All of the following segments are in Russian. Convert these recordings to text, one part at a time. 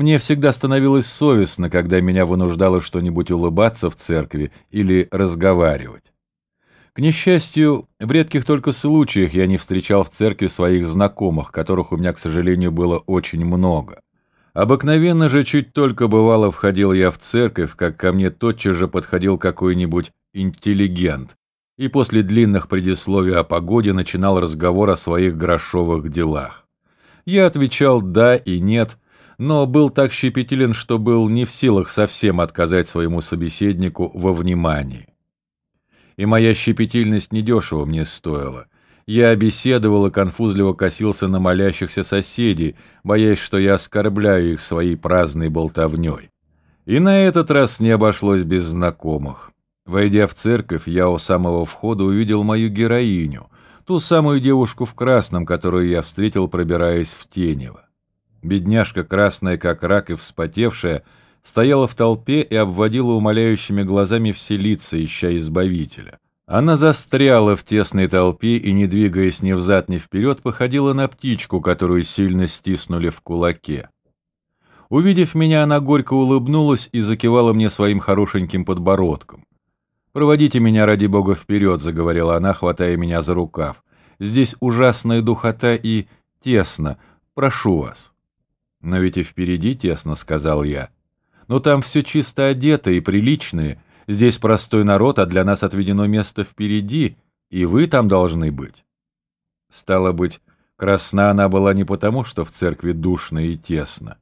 Мне всегда становилось совестно, когда меня вынуждало что-нибудь улыбаться в церкви или разговаривать. К несчастью, в редких только случаях я не встречал в церкви своих знакомых, которых у меня, к сожалению, было очень много. Обыкновенно же чуть только бывало входил я в церковь, как ко мне тотчас же подходил какой-нибудь интеллигент, и после длинных предисловий о погоде начинал разговор о своих грошовых делах. Я отвечал «да» и «нет», но был так щепетилен, что был не в силах совсем отказать своему собеседнику во внимании. И моя щепетильность недешево мне стоила. Я беседовал и конфузливо косился на молящихся соседей, боясь, что я оскорбляю их своей праздной болтовней. И на этот раз не обошлось без знакомых. Войдя в церковь, я у самого входа увидел мою героиню, ту самую девушку в красном, которую я встретил, пробираясь в Тенево. Бедняжка, красная как рак и вспотевшая, стояла в толпе и обводила умоляющими глазами все лица, ища избавителя. Она застряла в тесной толпе и, не двигаясь ни взад, ни вперед, походила на птичку, которую сильно стиснули в кулаке. Увидев меня, она горько улыбнулась и закивала мне своим хорошеньким подбородком. «Проводите меня, ради бога, вперед», — заговорила она, хватая меня за рукав. «Здесь ужасная духота и тесно. Прошу вас». «Но ведь и впереди тесно», — сказал я. «Но там все чисто одето и приличные. Здесь простой народ, а для нас отведено место впереди, и вы там должны быть». Стало быть, красна она была не потому, что в церкви душно и тесно.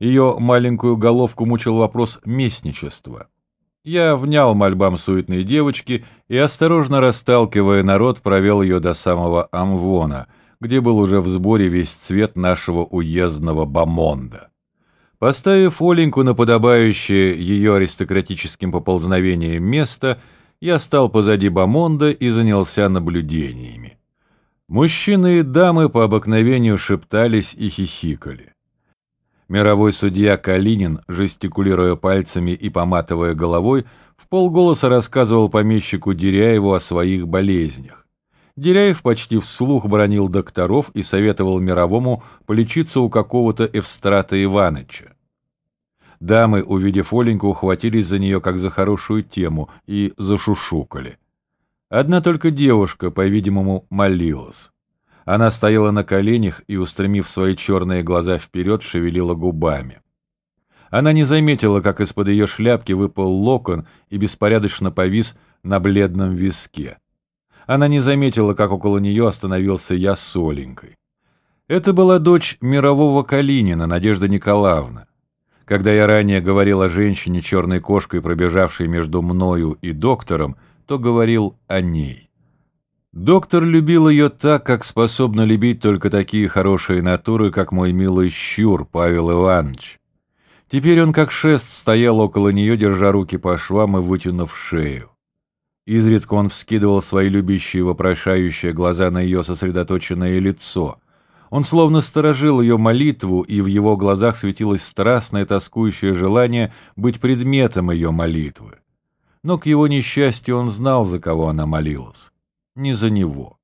Ее маленькую головку мучил вопрос местничества. Я внял мольбам суетной девочки и, осторожно расталкивая народ, провел ее до самого Амвона — где был уже в сборе весь цвет нашего уездного бомонда. Поставив Оленьку на подобающее ее аристократическим поползновением место, я стал позади бомонда и занялся наблюдениями. Мужчины и дамы по обыкновению шептались и хихикали. Мировой судья Калинин, жестикулируя пальцами и поматывая головой, в полголоса рассказывал помещику Деряеву о своих болезнях. Деряев почти вслух бронил докторов и советовал Мировому полечиться у какого-то Эвстрата Иваныча. Дамы, увидев Оленьку, ухватились за нее как за хорошую тему и зашушукали. Одна только девушка, по-видимому, молилась. Она стояла на коленях и, устремив свои черные глаза вперед, шевелила губами. Она не заметила, как из-под ее шляпки выпал локон и беспорядочно повис на бледном виске. Она не заметила, как около нее остановился я с Оленькой. Это была дочь мирового Калинина, Надежда Николаевна. Когда я ранее говорил о женщине черной кошкой, пробежавшей между мною и доктором, то говорил о ней. Доктор любил ее так, как способны любить только такие хорошие натуры, как мой милый щур Павел Иванович. Теперь он как шест стоял около нее, держа руки по швам и вытянув шею. Изредка он вскидывал свои любящие вопрошающие глаза на ее сосредоточенное лицо. Он словно сторожил ее молитву, и в его глазах светилось страстное тоскующее желание быть предметом ее молитвы. Но к его несчастью он знал, за кого она молилась. Не за него.